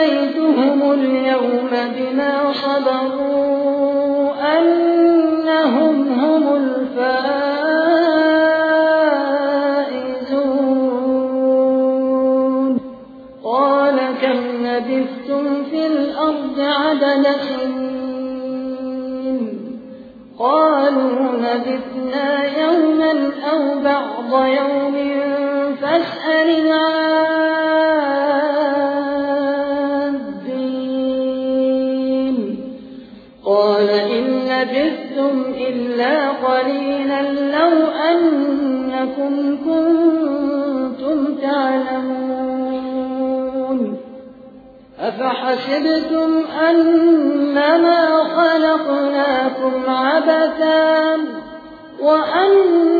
جزيتهم اليوم بما صبروا أنهم هم الفائزون قال كم لبثتم في الأرض عدد سنين قالوا لبثنا يوما أو بعض يوم فاسأل العادين قال إن لبثتم إلا قليلا لو أنكم كنتم تعلمون. أفحسبتم أنما خلقناكم عبثا وأنكم